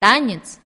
танец.